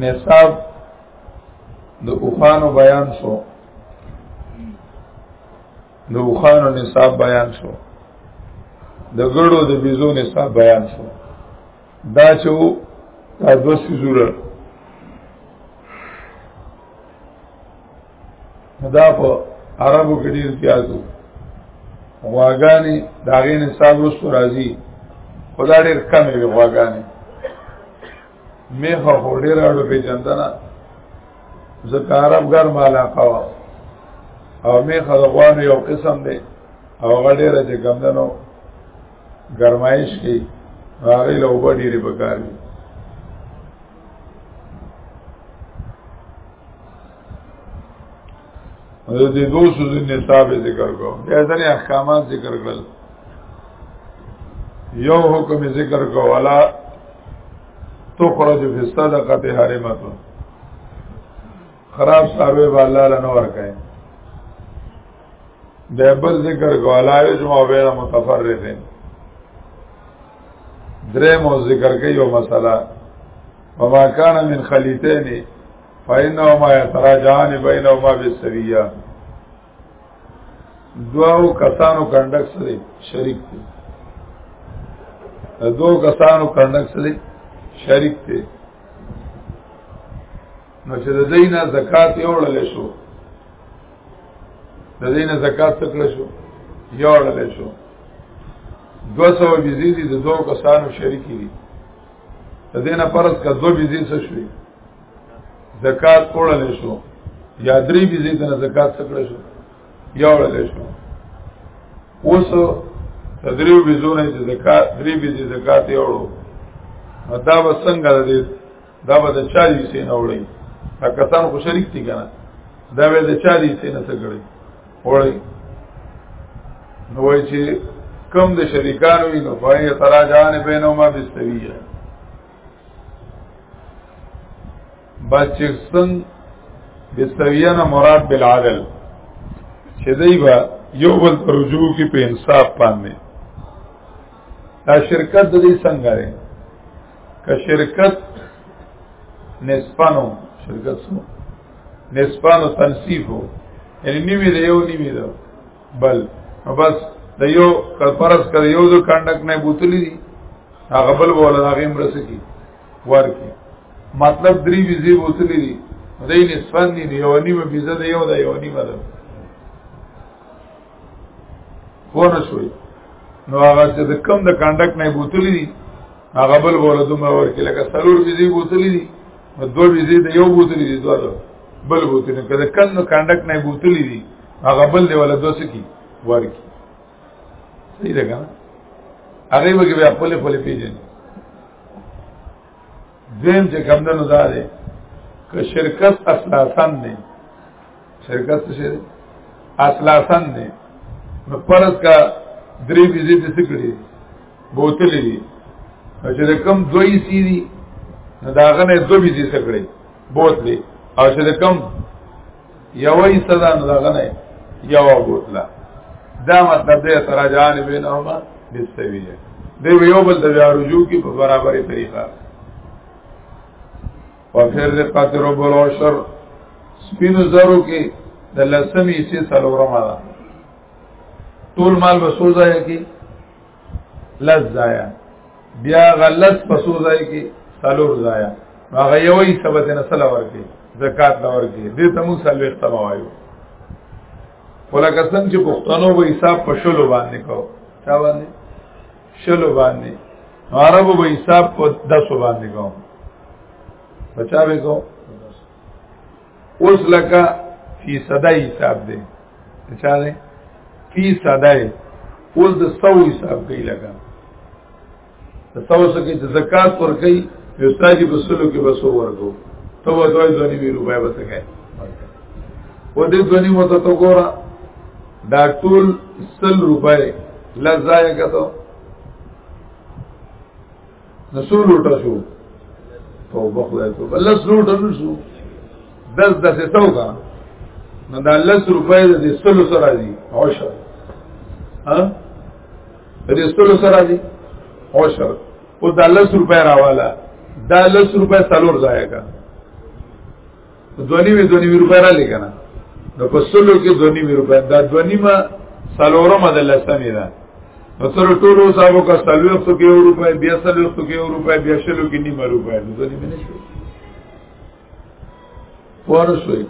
نصاب د اوخانو بیان شو د اوخانو نصاب بیان شو د ګړو د بيزو نصاب بیان شو دا چې دا دو سيزونه دا په عربو کې ډیر پیازو غواګانی داغې نصاب رسو راځي خدا ډیر کم وي غواګانی میخه خو ډېر اړو پیژندنه ځکه عرب ګرمه علاقه وه او میخه د غوانو یو قسم دی او هغه ډېره چې ګمدنو ګرمایش کې هغه له اوبه ډېرې پکار دي د دې دوه سوزي نصاب ذکر کو بیا ځنې احکامات ذکر کړل یو حکم ذکر کو ولا تخرج فی الصدقه حرمه خراب ساروی با الله لنه ورکای د بل ذکر کو ولا یجمع بین متفرقین درې مو ذکر کوي یو مسله وما کان من خلیتین فإنهما يتراجعان بينهما بالسوية دواو کسانو کنډک سره شریک دي دو کسانو کنډک سره شریک دي نو چې د دینه زکات یو وړل شو د دینه زکات تکړه شو یو وړل شو 200 بيزي دي د دوه کسانو شریکي دي د دینه پرز کا دوه بيزي څه شوي زکات وړل شو یا درې بيزې ته زکات څکړې شو یا وړل شو اوس تدریو بيزونه چې زکات درې بيزې زکات یې وړو دا به څنګه دې دا به د چا دي سین وړي دا کسان خو شریک دي کنه دا به د چا دي سین څه کړي وړي نو وای چې کم د شریکانو وي نو فای تراجان بینهما بالسویه بچکسن بسویه نه مراد بالعدل چې دی به یو بل پر رجوع کې په انصاف باندې دا شرکت د دې څنګه دی که شرکت نسبانو شرکت سو نسبانو تنصیف هو یعنی نیوی دی یو نیوی دی بل بس د یو کلپرس کړ یو د کنډک نه بوتلی دي هغه بل بوله هغه مرسه کی ورکی مطلب درې ویزه بوتلی دي دې نسبت دي یو نیمه ویزه دی یو د یو نیمه ده ونه شوي نو هغه چې د کم د کنډک نه بوتلی دي هغه بل بوله دومره ورکې لکه سلور بيزي بوتلې دي دوه بيزي د یو بوتلې دي دوه بل بوتلې کله کله کانډک نه بوتلې دي هغه بل دی ولا دوه سکی ورکې صحیح ده کنه هغه به بیا خپل خپل پیژني دین چې کم دنو دا دی که شرکت اسلاسن دی شرکت څه دی اسلاسن دی نو پرد کا درې بيزي د سکړي بوتل دي چې د کم دوی سی دي دا غنه دوه بيزي سکړي بوتل او چې د کم یوې صدا نه دا غنه یو بوتله دا مطلب دی تراجان بینهما بالسویه دی یو بل د رجوع کی په برابرې طریقه وفر رقات رب العشر سپینو زرو کې د لسمی سي سلورمه ده ټول مال وسوځه کې لز ځایا بیا غلس پسو ځای کې سلور ځایا هغه یو یې سبت نه سلا ورکې زکات دا ورکې دې ته موږ سلوي ختم وایو ولکه څنګه چې پښتنو به حساب په شلو باندې کو چا باندې شلو باندې عربو به حساب په 10 باندې کو بچا به کو اوس لکه فی صدای حساب دی چا دی فی صدای اوس د سو حساب کوي لکه د سو سکه د زکات ور کوي یو ساجي په سلو کې بسو ورکو ته وځي ځونی وی روپای بسکه و دې ځونی مو ته تو ګورا دا ټول سل روپای لزایګه ته نسو لوټه شو توبه خدای ته بل لس لوټه نشو دس دس تو کا نو دا لس روپۍ د سلو سره دي عشر ها د سلو سره دي عشر او دا لس روپۍ راواله دا لس روپۍ سلور ځای کا دونی می دونی روپے را لے کنا نو په سلو کې دونی می روپے دا دونی ما سلورم د لسمی دا نو تر ټولو صاحب کا سلو وخت کې یو روپے بیا سلو وخت کې یو روپے بیا شلو کې نیمه روپے نو دونی می نشو ورسوي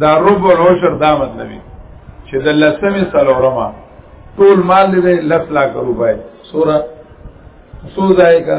دا رب او عشر دا مطلب چې د لسمی سلورم ټول مال دې لس لاکھ روپے سورہ سو ځای کا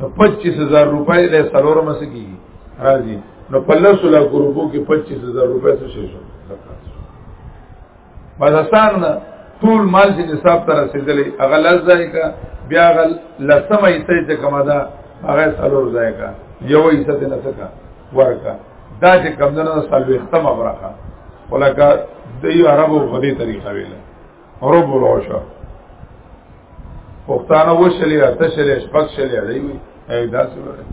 نو 25000 روپۍ له سلور مسکی راځي نو په لاسو لا ګروپو کې 25000 روپۍ څه شي شو بازار نه ټول مال چې نصاب ته رسیدلې هغه لزه کا بیا غل لسمه یې ته کما ده هغه سلور ځای کا یو یې ست نه سکا ورکا دا چې کمندونو سلوي ختمه برخه ولکه د یو عربو په دې طریقه ویله رب العشر پښتانه وشلې اته شلې شپږ شلې دی وی ای دا څه وره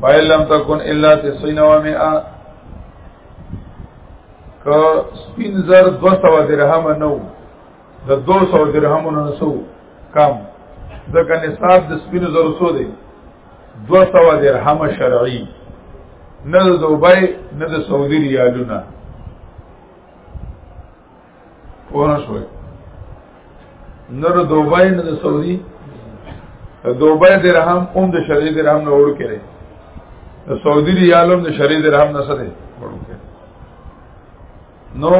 پای لم تکون الا تسعین و مئه ک سپین زر 200 درهم نو د 200 درهم نو سو کم ځکه نصاب د سپین زر سو دی 200 درهم شرعي نه د دوبای نه د سعودي ریالونه پوه شوي نه د دوبای نه د سعودي د دوبای درهم هم د شری درهم نه وړو کړي د سعودي ریال هم د شری درهم نه سره وړو کړي نو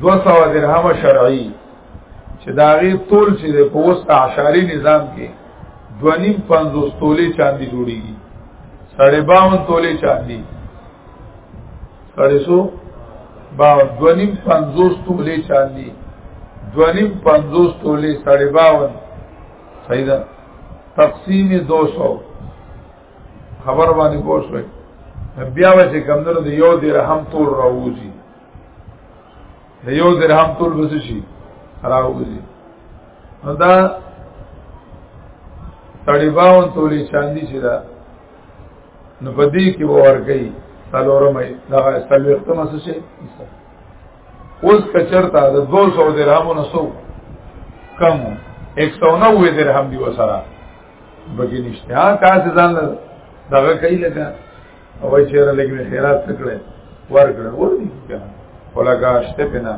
200 درهم شرعي چې دا غي تول چې د پوس اعشاري نظام کې دونیم 50 تولې چاندي جوړيږي 52 تولې چاندي پرسو با دونیم پنزوس تولی چاندی دونیم پنزوس تولی ساڑی باون سیدہ تقسیم دو سو خبر باندې پوه شوي بیا به چې کمدنو د یو درهم تول راوځي د یو درهم تول بس شي راوځي نو دا تړیباون تولی چاندی چې دا نو په دې کې ورګي سلورمې دا سلوختمه څه شي اوس کچرتا د 200 درهمو نسو کم 190 درهم دی وسره بګی نشته ها کاسه ځان دغه کوي لګا او چې را لګي خیرات کړي ورکړ ور دي کنه ولګا شته پنا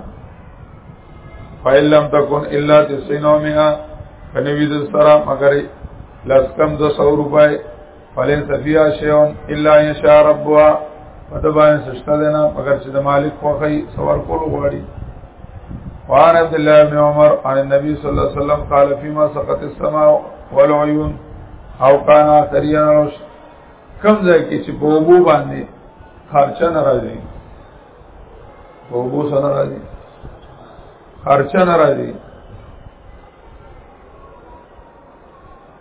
فایل لم تکون الا تسینو مها فنوی د سره مگر لسکم 200 روپے فلن سفیا شیون الا ان شاء ربها فتبان سشتا دینا مگر چې د مالک خوخی سوال کول غواړي وعن عبد الله بن عمر عن النبي صلى الله عليه وسلم قال فيما سقط السماء والعيون او كان اثريا رشد کم ځای کې چې په وبو باندې خرچه ناراضي په وبو سره ناراضي خرچه ناراضي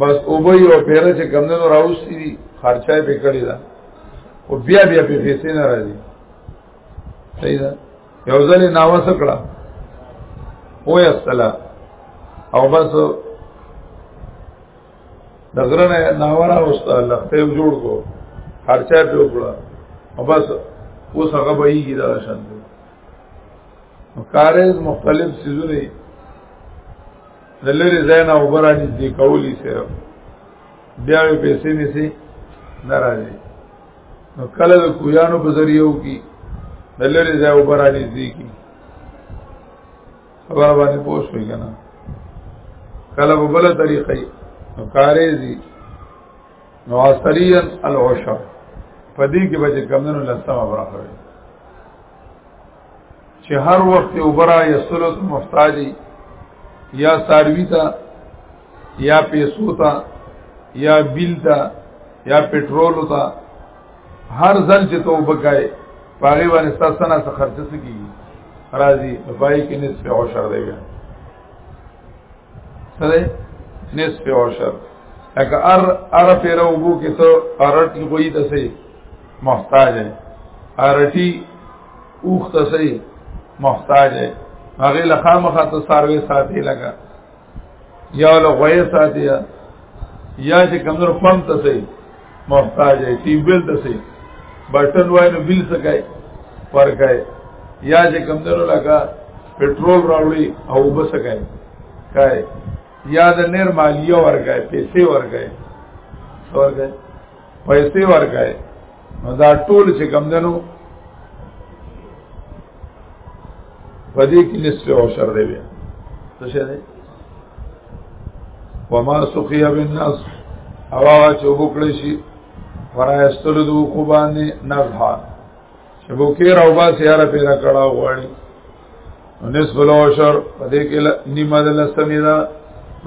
بس او به یو پیره چې کمندونو راوستي دي خرچای په کړی دا او بیا بیا په پیسې نه راځي صحیح ده یو ځل ناوه سکړه او یا استلا او بس د غره نه ناوره اوست الله ته جوړ کو خرچه په وکړه او بس اوس هغه به یې دا شان کارز مختلف سيزونه د لری ځای نه اوبه را نږدې کولی صرف بیا یې پیسې نیسي نه راځي نو کله د کویانو په ذریعه وکي د لری ځای اوبه را نږدې کی خبر باندې پوه شوي که نه کله په بله طریقه نو کارې دي نو عصریا العشر په دې کې به چې کمدنو لسمه برخه وي چې هر وخت وبرا یا سرت محتاجی یا ساروی تا یا پیسو تا یا بیل تا یا پټرول تا هر ځل چې توبه کوي پاره باندې تاسو نه څه خرچه سکی راځي په پای کې نسبه او شر دی سره نصف عشر لکه ار ار پیر وګو کې ته ارټ کوي د سي محتاج ہے ارټي اوخ ته سي محتاج ہے هغه لخامخه ته سروي ساتي لگا یا له غوي ساتي یا چې کمزور فهم ته سي محتاج ہے ٹیوب ویل ته سي بٹن وای نو بل سکای پر کای یا چې کم درو لگا پټرول راوړي او بس کای کای یا د نیر مالیه ورکای پیسې ورکای ورکای پیسې ورکای نو دا ټول چې کم دنو پدې کې نسبه او شر دی بیا څه شه دی وما سقيا بالناس او هغه چې وبکړې شي ورایستلو دو کو باندې نزها چې بوکې راو با سیاره پیدا کړه غواړي نصف العشر پدې کې نیمه د لسمی دا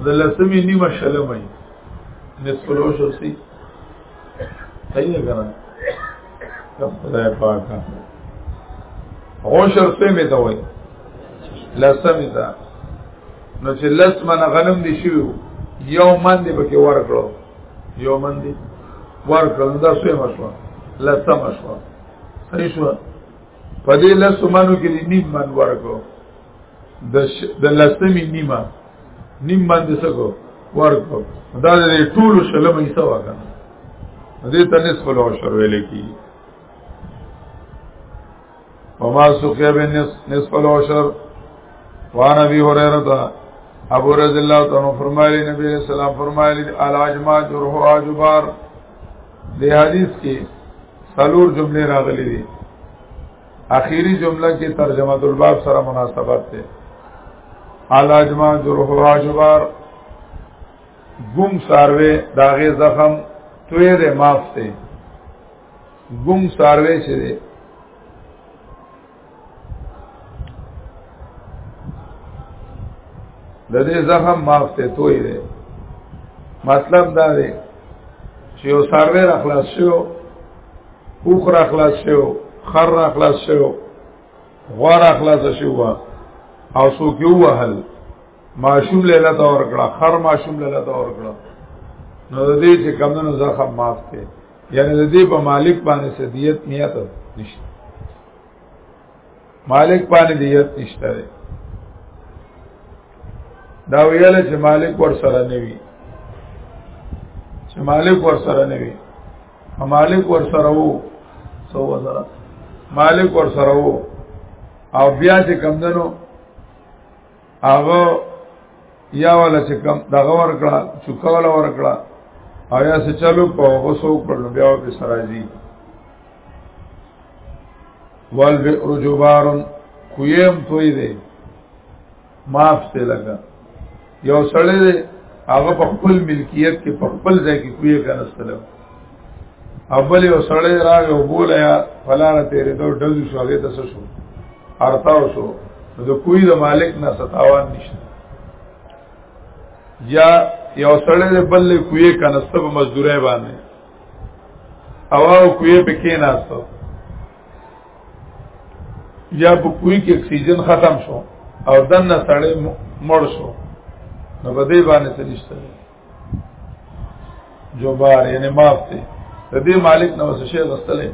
د لسمی نیمه شلمې نصف العشر سي صحیح ده خدای پاک هو شرط می ته وای لسم ته نو چې لس من غنم دي شو یو من دي پکې ورکړو یو من دي ورکړو دا څه مشوا لسم مشوا صحیح شو په دې لس منو کې نیم من ورکړو د د لسمی نیمه نیم باندې سکو ورکو دا د ټول شلم یې سوا کنه دې ته نصف لو شر ویل کی وما سقيا بن نصف لو شر وان ابي هريره ابو رضی الله تعالی فرمایلی نبی صلی الله علیه وسلم فرمایلی الاجما جرح اجبار دې حدیث کې سلور جملې راغلي دي اخیری جمله کې ترجمه الباب سره مناسبت ده الاجما جرح واجبار گم ساروی داغه زخم توی ده معاف ده گم ساروی چې ده د دې زخم معاف ته توي دی مطلب دا دی چې یو سروې را خلاص شو اوخ را خلاص شو خر را خلاص شو غوا را خلاص شو او سو کې وهل ماشوم لیلا دا ور کړه خر ماشوم لیلا دا ور کړه نو د دې چې کمونو زخم معاف کړي یعنی د دې په مالک باندې سدیت نیت نشته مالک باندې دیت نشته دا ویل چې مالک ور سره نه وي چې مالک ور سره نه وي مالک ور سره وو سو وزرا مالک ور سره وو او بیا چې کم دنو هغه یا ولا چې کم دغه ور کړه چوکاله ور کړه او یا څه چلو په غوسو کړو بیا په سراجی والبئر جبار کویم توی دی معاف سي لګا یو سړی دی هغه په خپل ملکیت کې په خپل ځای کې کوی کنه سلام اول یو سړی راغ او بوله یا فلانه تیرې دو ډز شو هغه تاسو شو ارتاو شو نو د کوی د مالک نه ستاوان نشته یا یو سړی د بل کوی کنه سب مزدورای باندې او او کوی په کې ناستو یا په کوی کې اکسیجن ختم شو او دنه سړی مړ شو نو په دې باندې څه نشته جو بار یعنی معاف دی د دې مالک نو څه شی غستلې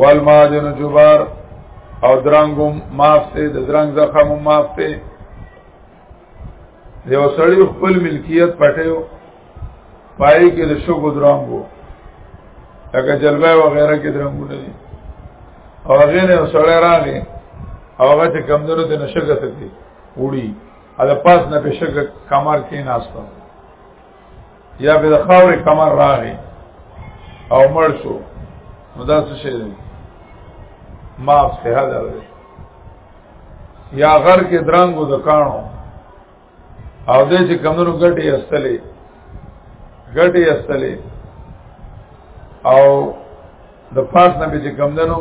والمادن جبار او درنګم معاف دی د درنګ زخم معاف دی یو سړی خپل ملکیت پټیو پای کې د شګو درام وو لکه جلبه و غیره کې درمونه دي او هغه نه سړی راغی او هغه چې کمزورو د نشګه سکی وړي اده پاس نه په شګه کمر کې ناشته یا به د خاورې کمر راغی او مړ شو نو دا څه شي دی معاف صحه در دی یا غر کې درنګو د کانو او دې چې کمونو ګټي استلې ګټي استلې او د پاس نه به چې کمندنو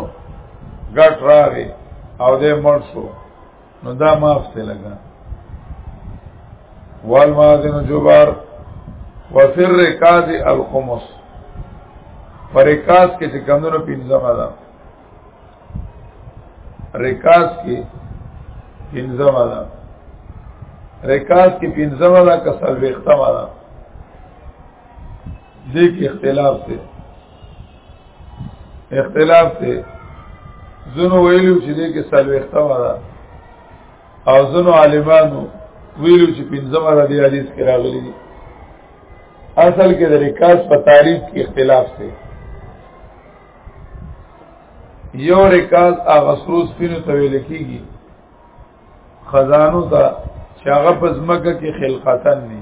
ګټ راغی او دې مړ شو نو دا معاف ته لګا والمازن جبار وفر رکاز الخمس پر رکاز کې چې کمونو پینځمه ده رکاز کې پینځمه ده رکاز کې پینځمه ده کسل وختمه ده دې کې اختلاف دی اختلاف دی زنو ویلو چې دې کې سلو اختوا ده او زنو عالمانو ویلو چې پنځمه ده دې حدیث کې راغلي دي اصل کې د ریکاس په تعریف کې اختلاف دی یو ریکاس هغه سروس پینو ته ویل کېږي خزانو ته چې هغه په ځمکه کې خلقتن نه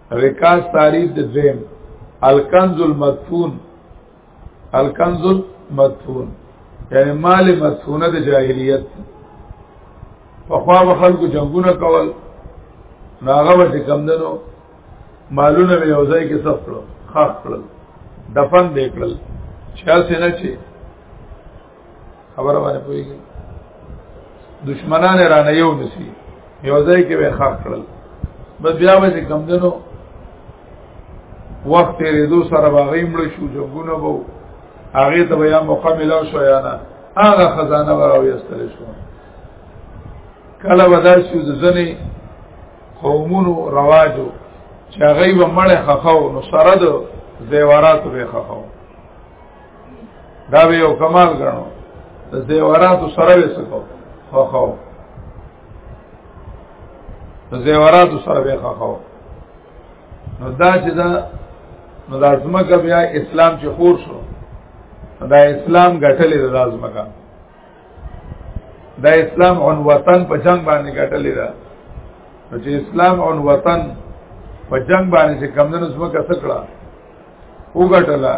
رکاز تعریف د دویم الکنز المدفون الکنز المدفون یعنی مال مدفونه د جاهلیت په خوا به خلکو جنگونه کول ناغه به کمدنو مالونه به یو ځای کې سفړو خاص کړل دفن دې کړل چا سينه چې خبره باندې پوهیږي دشمنان را نه یو نسی یو ځای کې به خاص کړل بس بیا به کم دنو وخت یې دو سره باغې مړ شو جګونه وو هغه ته بیا مکمل شو یا نه هغه خزانه وراوي استل شو کله ودا شو د ځنې قومونو رواجو چې هغه به مړ خخاو نو سره د زیورات به خخاو دا به یو کمال غنو د زیوراتو سره وسکو خو خو د زیوراتو سره به خو خو نو دا چې دا نو د ازمکه بیا اسلام چې خور شو دا اسلام غټلې د ازمکه دا اسلام اون وطن په جنگ باندې غټلې ده چې اسلام اون وطن په جنگ باندې چې کمندونو زمکه سکړه وګټله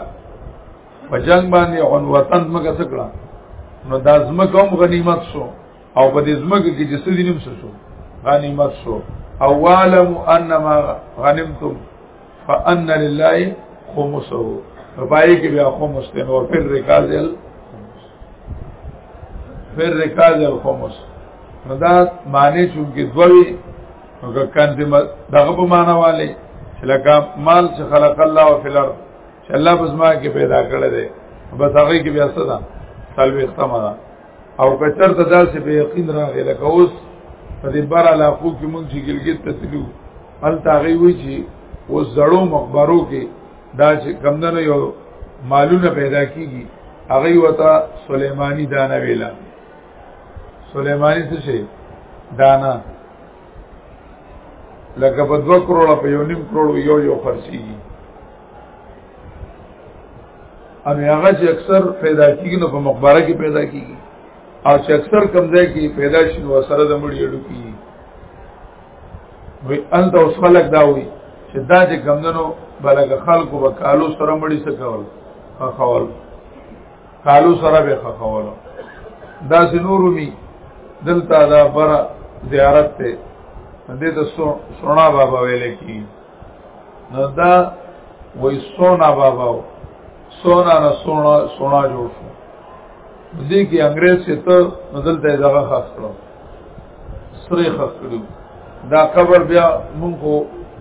په جنگ باندې اون وطن مګه سکړه نو دا زمکه هم غنیمت شو او په دې زمکه کې چې سړي نیم شو غنیمت شو او عالم انما غنمتم فان لله خمسه پای کې بیا خمس ته نو پر رکاز ال پر رکاز ال خمس نو دا معنی چې دوی هغه کنز دغه په معنا والے چې لکه مال چې خلق الله او فلر چې الله بزما کې پیدا کړی دی بس هغه کې بیا صدا سلوي اختما ده او کچر ته داسې به یقین راغی لکه اوس په دې بار علاقو کې مونږ چې ګلګت ته تلو هل تاغي وی چې اوس زړو مقبرو کې دا چې کمندنه یو مالونه پیدا کیږي هغه وتا سليماني دانه ویلا سليماني څه شي دانا لکه په 2 کروڑه په یو نیم کروڑ یو یو خرچي ان هغه چې اکثر پیدا کیږي نو په مقبره کې پیدا کیږي او چې اکثر کم ځای کې پیدا شي نو سره د مړي اډو کیږي وي انت اوس خلق دا وي چې دا چې کمندنو بلګه خلکو وکالو سره مړي څه کول خول کالو سره به خخولو دا سنورو می دلته دا بر زیارت ته دې ته سونا بابا ویل کی نو دا وای سونا بابا سونا نه سونا سونا جوړ شو دې کې انګريز څه ته بدل ته دغه خاص کړو سره خاص کړو دا قبر بیا مونږ خو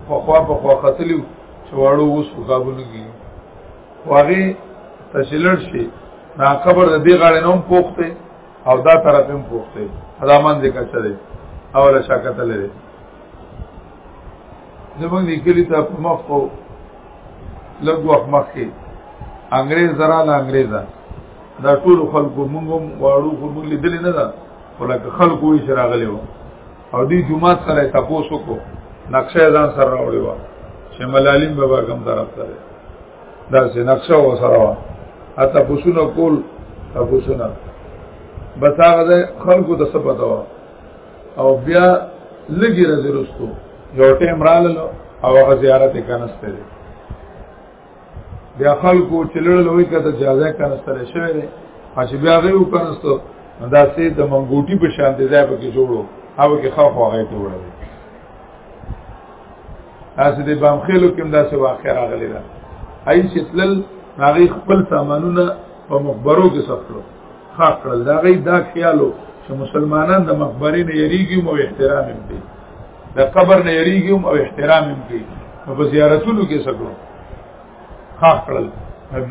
خو خو خو خطلیو چې واړو اوس په کابل کې واغې تشلړ شي نا قبر د دې غاړې نوم پوښته او دا طرف هم پوښته دا من دې کچا دی اوله شاکت لري زمونږ لیکلی ته په مخ کو لږ وخت مخکې انګريز زراله انګريزا دا ټول خلکو موږ هم واړو خو موږ لیدلې نه ده ولکه خلکو یې شراغلې و او دې جمعه سره تاسو کو نقشه ځان سره راوړی و چې ملالیم بابا کوم طرف ته دا سه نقشه و سره و اته پوښتنه کول پوښتنه بس هغه خلکو ته سپه دا او بیا لګي رزرستو یو ټیم رالو او هغه زیارت کنسته بیا خلکو چې لړل وي کته جزا کنه سره شوی دی چې بیا غي وکنستو دا سه د منګوټي په شان دی ځای پکې جوړو هغه کې خاف واغې ته وړل تاسو دې بام خېلو کې دا سه واقع راغلی دا هیڅ تل هغه خپل سامانونه په مخبرو کې سفرو خاص کړل دا غي دا خیالو چې مسلمانان د مقبره نه یریږي او احترام یې کوي د قبر نه یریږي او احترام یې کوي په زیارتونو کې سګرو خاص کړل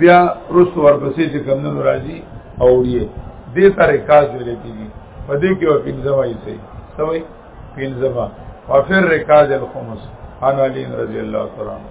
بیا رسو ورپسې چې کمنو راځي او یې دې ترې کاز ویل کېږي په دې کې او پنځه وایي سي سوي پنځه ما وفر رکاز الخمس عن علي رضي الله تعالی عنه